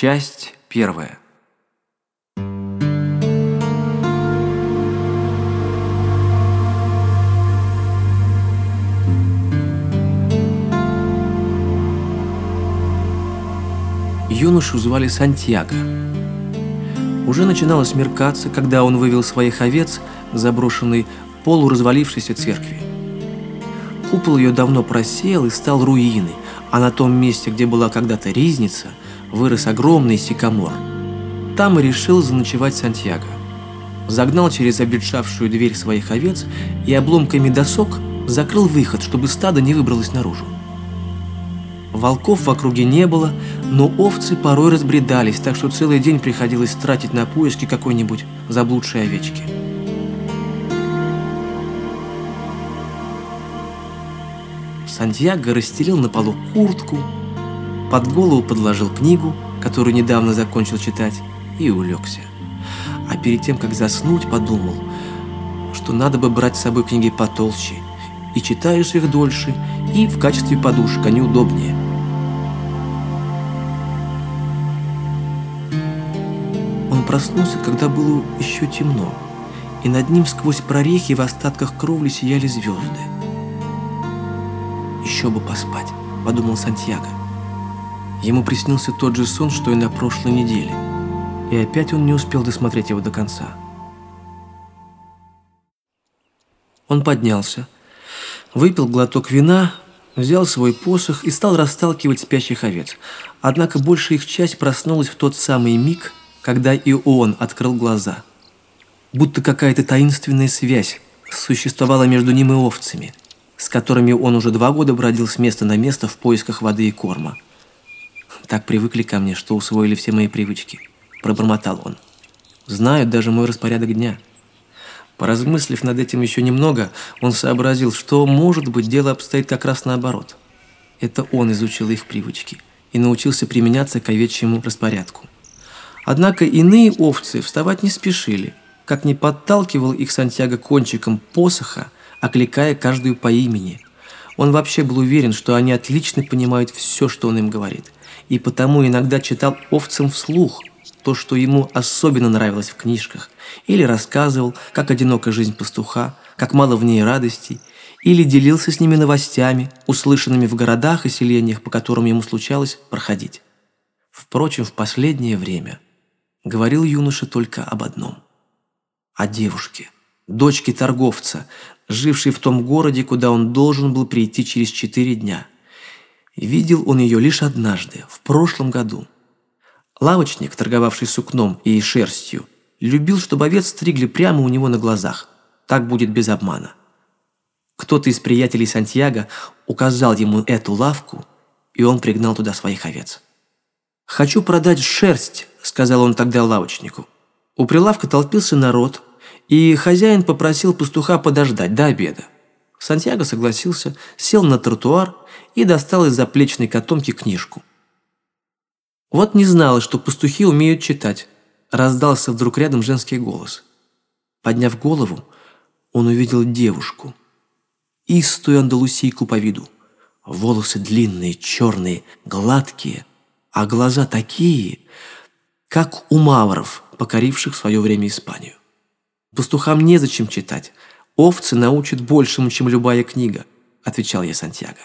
Часть первая. Юношу звали Сантьяго. Уже начинало смеркаться, когда он вывел своих овец к заброшенной полуразвалившейся церкви. Купол ее давно просел и стал руиной, а на том месте, где была когда-то ризница, вырос огромный сикамор. Там и решил заночевать Сантьяго. Загнал через обветшавшую дверь своих овец и обломками досок закрыл выход, чтобы стадо не выбралось наружу. Волков в округе не было, но овцы порой разбредались, так что целый день приходилось тратить на поиски какой-нибудь заблудшей овечки. Сантьяго расстелил на полу куртку, под голову подложил книгу, которую недавно закончил читать, и улегся. А перед тем, как заснуть, подумал, что надо бы брать с собой книги потолще, и читаешь их дольше, и в качестве подушек они удобнее. Он проснулся, когда было еще темно, и над ним сквозь прорехи в остатках кровли сияли звезды. «Еще бы поспать», — подумал Сантьяго. Ему приснился тот же сон, что и на прошлой неделе, и опять он не успел досмотреть его до конца. Он поднялся, выпил глоток вина, взял свой посох и стал расталкивать спящих овец. Однако большая их часть проснулась в тот самый миг, когда и он открыл глаза. Будто какая-то таинственная связь существовала между ним и овцами – с которыми он уже два года бродил с места на место в поисках воды и корма. Так привыкли ко мне, что усвоили все мои привычки. Пробормотал он. Знают даже мой распорядок дня. Поразмыслив над этим еще немного, он сообразил, что, может быть, дело обстоит как раз наоборот. Это он изучил их привычки и научился применяться к овечьему распорядку. Однако иные овцы вставать не спешили, как не подталкивал их Сантьяго кончиком посоха, окликая каждую по имени. Он вообще был уверен, что они отлично понимают все, что он им говорит, и потому иногда читал овцам вслух то, что ему особенно нравилось в книжках, или рассказывал, как одинока жизнь пастуха, как мало в ней радостей, или делился с ними новостями, услышанными в городах и селениях, по которым ему случалось проходить. Впрочем, в последнее время говорил юноша только об одном – о девушке, дочке торговца, жившей в том городе, куда он должен был прийти через четыре дня. Видел он ее лишь однажды, в прошлом году. Лавочник, торговавший сукном и шерстью, любил, чтобы овец стригли прямо у него на глазах. Так будет без обмана. Кто-то из приятелей Сантьяго указал ему эту лавку, и он пригнал туда своих овец. «Хочу продать шерсть», — сказал он тогда лавочнику. У прилавка толпился народ, и хозяин попросил пастуха подождать до обеда. Сантьяго согласился, сел на тротуар и достал из заплечной котомки книжку. Вот не знала, что пастухи умеют читать. Раздался вдруг рядом женский голос. Подняв голову, он увидел девушку. Истую андалусийку по виду. Волосы длинные, черные, гладкие, а глаза такие, как у мавров, покоривших в свое время Испанию. Пастухам незачем читать. Овцы научат большему, чем любая книга», – отвечал я Сантьяго.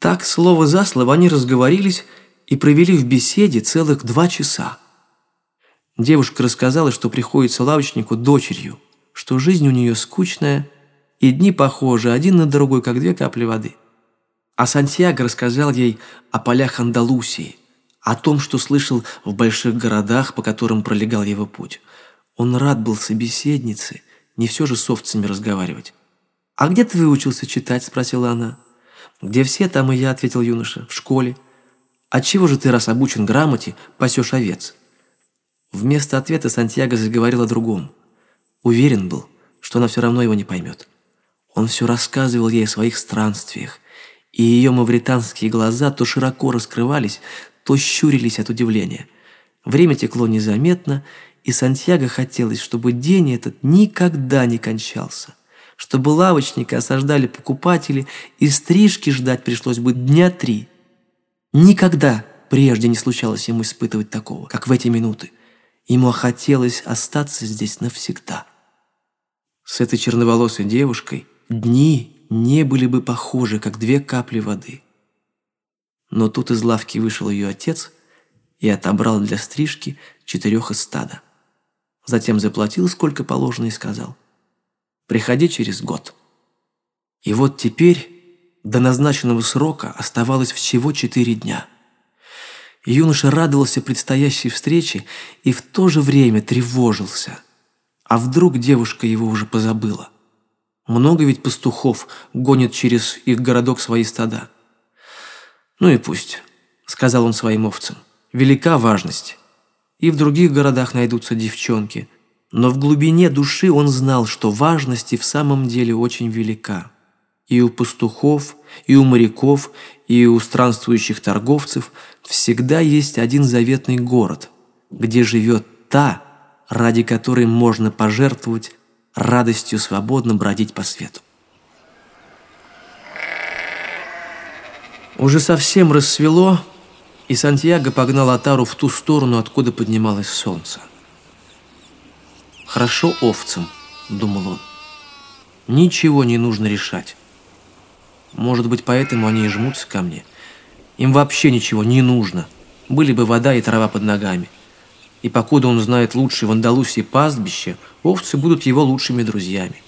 Так, слово за слово, они разговорились и провели в беседе целых два часа. Девушка рассказала, что приходится лавочнику дочерью, что жизнь у нее скучная, и дни похожи один на другой, как две капли воды. А Сантьяго рассказал ей о полях Андалусии, о том, что слышал в больших городах, по которым пролегал его путь – он рад был собеседнице, не все же с овцами разговаривать. «А где ты выучился читать?» – спросила она. «Где все, там и я», – ответил юноша, – «в школе». «Отчего же ты, раз обучен грамоте, пасешь овец?» Вместо ответа Сантьяго заговорил о другом. Уверен был, что она все равно его не поймет. Он все рассказывал ей о своих странствиях, и ее мавританские глаза то широко раскрывались, то щурились от удивления. Время текло незаметно, и Сантьяго хотелось, чтобы день этот никогда не кончался, чтобы лавочника осаждали покупатели, и стрижки ждать пришлось бы дня три. «Никогда!» – прежде не случалось ему испытывать такого, как в эти минуты. Ему хотелось остаться здесь навсегда. С этой черноволосой девушкой дни не были бы похожи, как две капли воды. Но тут из лавки вышел ее отец и отобрал для стрижки четырех из стада. Затем заплатил, сколько положено, и сказал, «Приходи через год». И вот теперь до назначенного срока оставалось всего четыре дня. Юноша радовался предстоящей встрече и в то же время тревожился. А вдруг девушка его уже позабыла? Много ведь пастухов гонят через их городок свои стада. «Ну и пусть», — сказал он своим овцам, — «велика важность. И в других городах найдутся девчонки». Но в глубине души он знал, что важность и в самом деле очень велика. И у пастухов, и у моряков, и у странствующих торговцев всегда есть один заветный город, где живет та, ради которой можно пожертвовать радостью свободно бродить по свету. Уже совсем рассвело, и Сантьяго погнал Атару в ту сторону, откуда поднималось солнце. «Хорошо овцам», — думал он. «Ничего не нужно решать. Может быть, поэтому они и жмутся ко мне. Им вообще ничего не нужно. Были бы вода и трава под ногами. И покуда он знает лучшее в Андалусии пастбище, овцы будут его лучшими друзьями.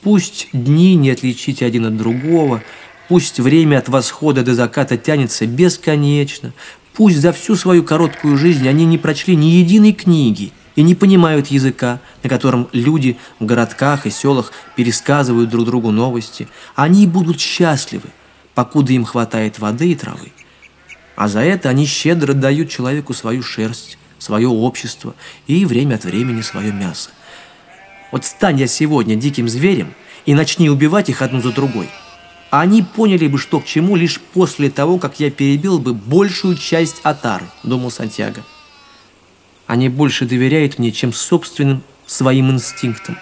Пусть дни не отличить один от другого — Пусть время от восхода до заката тянется бесконечно. Пусть за всю свою короткую жизнь они не прочли ни единой книги и не понимают языка, на котором люди в городках и селах пересказывают друг другу новости. Они будут счастливы, покуда им хватает воды и травы. А за это они щедро дают человеку свою шерсть, свое общество и время от времени свое мясо. Вот стань я сегодня диким зверем и начни убивать их одну за другой – они поняли бы, что к чему, лишь после того, как я перебил бы большую часть Атары, думал Сантьяго. Они больше доверяют мне, чем собственным своим инстинктам,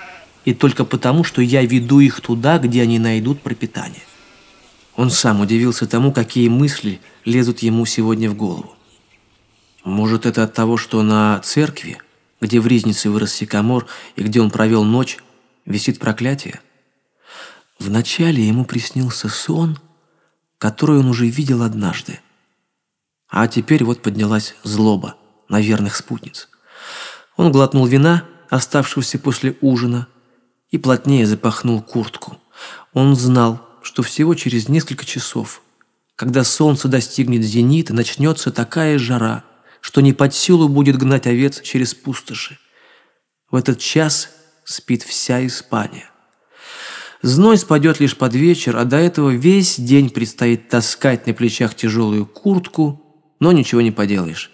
и только потому, что я веду их туда, где они найдут пропитание. Он сам удивился тому, какие мысли лезут ему сегодня в голову. Может, это от того, что на церкви, где в Ризнице вырос сикамор и где он провел ночь, висит проклятие? Вначале ему приснился сон, который он уже видел однажды. А теперь вот поднялась злоба на верных спутниц. Он глотнул вина, оставшегося после ужина, и плотнее запахнул куртку. Он знал, что всего через несколько часов, когда солнце достигнет зенита, начнется такая жара, что не под силу будет гнать овец через пустоши. В этот час спит вся Испания. Зной спадет лишь под вечер, а до этого весь день предстоит таскать на плечах тяжелую куртку, но ничего не поделаешь.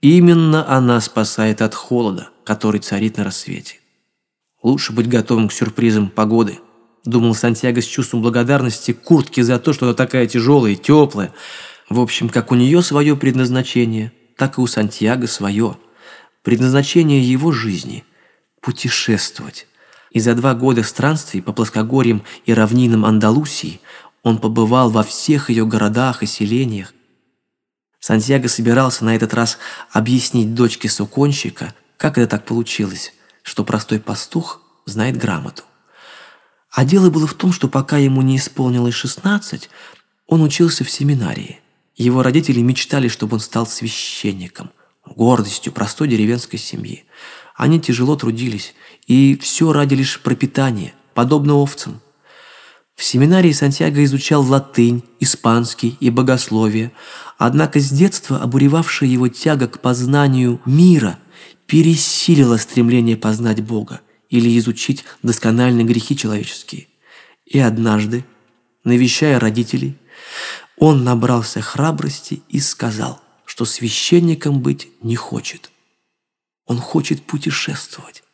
Именно она спасает от холода, который царит на рассвете. Лучше быть готовым к сюрпризам погоды, думал Сантьяго с чувством благодарности куртки за то, что она такая тяжелая и теплая. В общем, как у нее свое предназначение, так и у Сантьяго свое. Предназначение его жизни – путешествовать, и за два года странствий по плоскогорьям и равнинам Андалусии он побывал во всех ее городах и селениях. Сантьяго собирался на этот раз объяснить дочке суконщика, как это так получилось, что простой пастух знает грамоту. А дело было в том, что пока ему не исполнилось 16, он учился в семинарии. Его родители мечтали, чтобы он стал священником, гордостью простой деревенской семьи. Они тяжело трудились, и все ради лишь пропитания, подобно овцам. В семинарии Сантьяго изучал латынь, испанский и богословие, однако с детства обуревавшая его тяга к познанию мира пересилила стремление познать Бога или изучить доскональные грехи человеческие. И однажды, навещая родителей, он набрался храбрости и сказал, что священником быть не хочет. Он хочет путешествовать.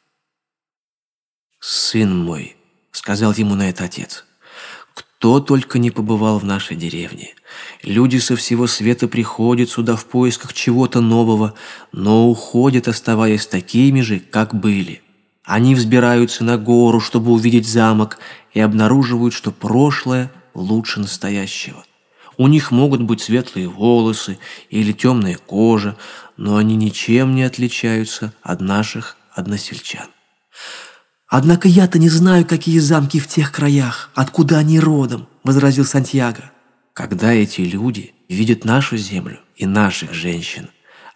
«Сын мой», — сказал ему на это отец, — «кто только не побывал в нашей деревне. Люди со всего света приходят сюда в поисках чего-то нового, но уходят, оставаясь такими же, как были. Они взбираются на гору, чтобы увидеть замок, и обнаруживают, что прошлое лучше настоящего. У них могут быть светлые волосы или темная кожа, но они ничем не отличаются от наших односельчан. «Однако я-то не знаю, какие замки в тех краях, откуда они родом», — возразил Сантьяго. «Когда эти люди видят нашу землю и наших женщин,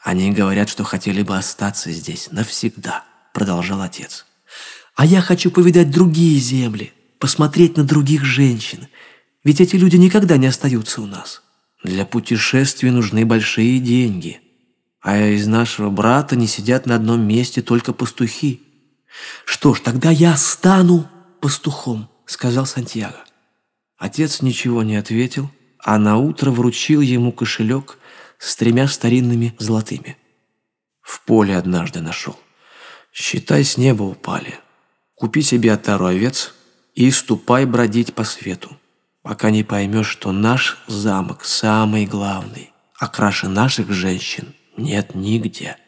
они говорят, что хотели бы остаться здесь навсегда», — продолжал отец. «А я хочу повидать другие земли, посмотреть на других женщин, ведь эти люди никогда не остаются у нас». «Для путешествий нужны большие деньги, а из нашего брата не сидят на одном месте только пастухи. «Что ж, тогда я стану пастухом», — сказал Сантьяго. Отец ничего не ответил, а на утро вручил ему кошелек с тремя старинными золотыми. В поле однажды нашел. Считай, с неба упали. Купи себе отару овец и ступай бродить по свету, пока не поймешь, что наш замок самый главный, а краше наших женщин нет нигде.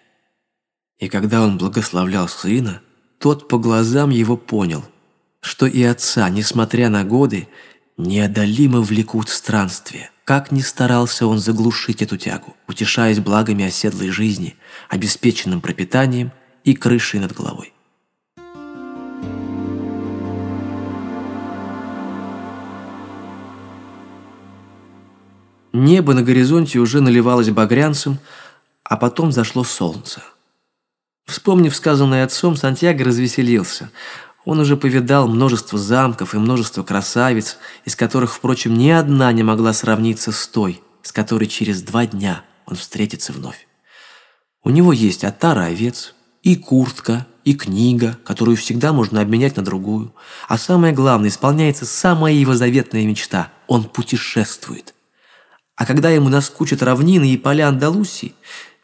И когда он благословлял сына, тот по глазам его понял, что и отца, несмотря на годы, неодолимо влекут странствия. Как ни старался он заглушить эту тягу, утешаясь благами оседлой жизни, обеспеченным пропитанием и крышей над головой. Небо на горизонте уже наливалось багрянцем, а потом зашло солнце. Вспомнив сказанное отцом, Сантьяго развеселился. Он уже повидал множество замков и множество красавиц, из которых, впрочем, ни одна не могла сравниться с той, с которой через два дня он встретится вновь. У него есть отара овец, и куртка, и книга, которую всегда можно обменять на другую. А самое главное, исполняется самая его заветная мечта – он путешествует. А когда ему наскучат равнины и поля Андалусии,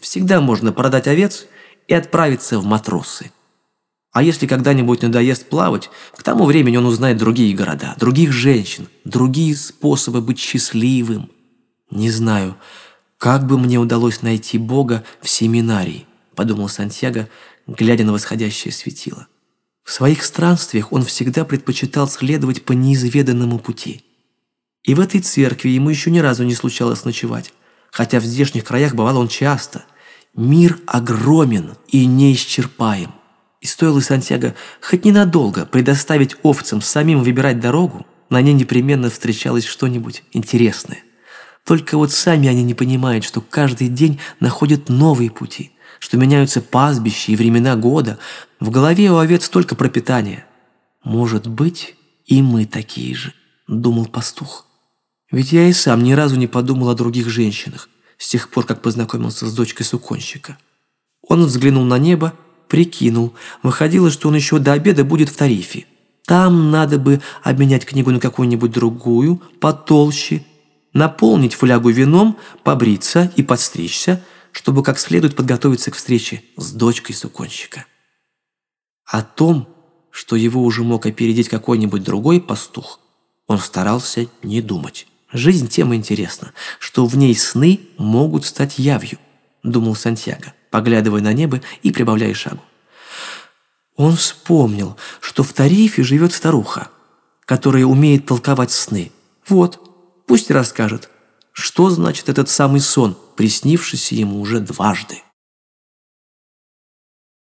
всегда можно продать овец – и отправиться в матросы. А если когда-нибудь надоест плавать, к тому времени он узнает другие города, других женщин, другие способы быть счастливым. Не знаю, как бы мне удалось найти Бога в семинарии, подумал Сантьяго, глядя на восходящее светило. В своих странствиях он всегда предпочитал следовать по неизведанному пути. И в этой церкви ему еще ни разу не случалось ночевать, хотя в здешних краях бывал он часто – Мир огромен и неисчерпаем. И стоило Сантьяго хоть ненадолго предоставить овцам самим выбирать дорогу, на ней непременно встречалось что-нибудь интересное. Только вот сами они не понимают, что каждый день находят новые пути, что меняются пастбища и времена года. В голове у овец только пропитание. «Может быть, и мы такие же», — думал пастух. «Ведь я и сам ни разу не подумал о других женщинах с тех пор, как познакомился с дочкой суконщика. Он взглянул на небо, прикинул. Выходило, что он еще до обеда будет в тарифе. Там надо бы обменять книгу на какую-нибудь другую, потолще, наполнить флягу вином, побриться и подстричься, чтобы как следует подготовиться к встрече с дочкой суконщика. О том, что его уже мог опередить какой-нибудь другой пастух, он старался не думать. Жизнь тем интересна, что в ней сны могут стать явью, думал Сантьяго, поглядывая на небо и прибавляя шагу. Он вспомнил, что в Тарифе живет старуха, которая умеет толковать сны. Вот, пусть расскажет, что значит этот самый сон, приснившийся ему уже дважды.